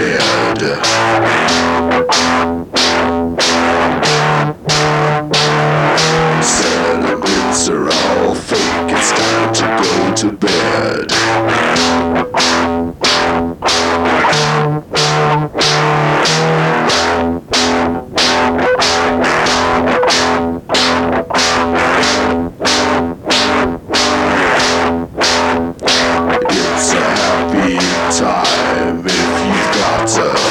bed. It's